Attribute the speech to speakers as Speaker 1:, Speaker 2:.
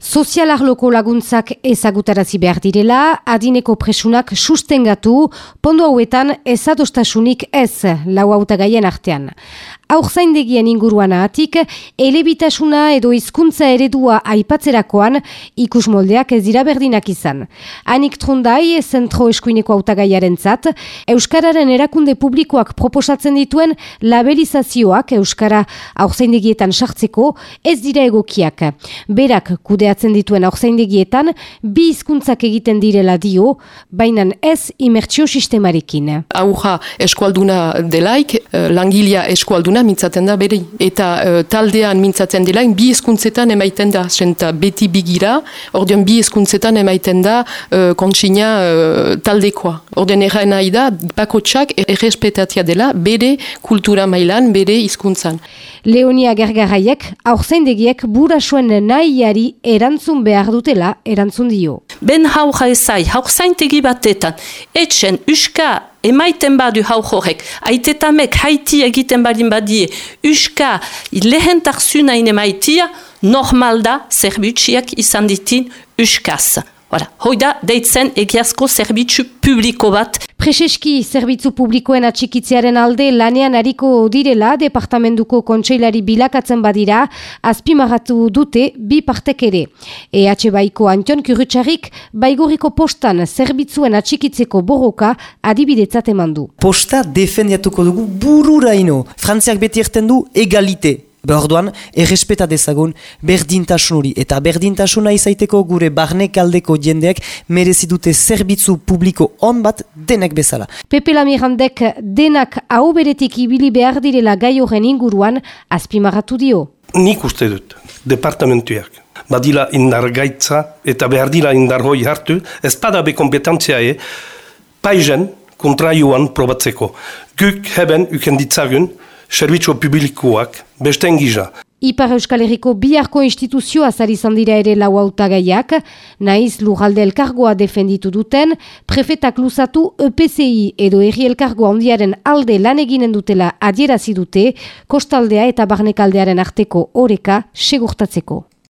Speaker 1: Sozialarloko laguntzak ezagutarazi behar direla, adineko presunak sustengatu, pondo hauetan ezadostasunik ez lau autagaien artean. Aur zaindegien inguruan ahatik, elebitasuna edo hizkuntza eredua aipatzerakoan ikus moldeak ez dira berdinak izan. Anik trundai, zentro eskuineko autagaiaren zat, Euskararen erakunde publikoak proposatzen dituen labelizazioak Euskara aur zaindegietan sartzeko ez dira egokiak. Berak kudeatzen dituen aur zaindegietan, bi hizkuntzak egiten direla dio, baina ez imertsio sistemarekin.
Speaker 2: Aurra eskualduna delaik, eh, langilia eskualduna mintzaten da bere. Eta uh, taldean mintzatzen dela, bi eskuntzetan emaiten da, zenta beti bigira, ordean bi eskuntzetan emaiten da uh, kontsina uh, taldekoa. Ordean erra nahi da, bakotsak errespetatia dela bere kultura mailan, bere hizkuntzan.
Speaker 1: Leonia Gergaraiek, aurzaindegiek burasuen nahiari erantzun behar dutela erantzun dio.
Speaker 3: Ben hauja ezai, haurzaintegi batetan, etxen, uska, emaiten badu hau horrek, aitetamek haiti egiten badin badie, uska lehentak zunain emaitia, normal da zerbitsiak izan ditin uskaz. Voilà. Hoida, deitzen egiazko zerbitzu publiko bat.
Speaker 1: Prezeski zerbitzu publikoen atxikitzearen alde lanean hariko direla departamentuko kontseilari bilakatzen badira, azpimarratu dute bi partek ere. EH Baiko Antion Kurutxarrik, baiguriko postan zerbitzuen atxikitzeko borroka adibidetzat eman du.
Speaker 4: Posta defendiatuko dugu bururaino. Frantziak beti erten du egalite. Behorduan, errespeta dezagun berdintasun hori. Eta berdintasuna izaiteko gure barnek aldeko jendeak merezi dute zerbitzu publiko on bat denek bezala.
Speaker 1: Pepe Lamirandek denak hau beretik ibili behar direla gai horren inguruan azpimarratu dio.
Speaker 5: Nik uste dut, departamentuak. Badila indar gaitza eta behar dila indar hoi hartu, ez padabe kompetentzia e, paizen kontraioan probatzeko. Guk heben ukenditzagun, servizio publikoak besten gisa.
Speaker 1: Ipar Euskal Herriko biharko instituzioa zari dira ere lau autagaiak, naiz lujalde elkargoa defenditu duten, prefetak luzatu EPCI edo erri elkargoa ondiaren alde lan eginen dutela adierazi dute, kostaldea eta barnekaldearen arteko oreka segurtatzeko.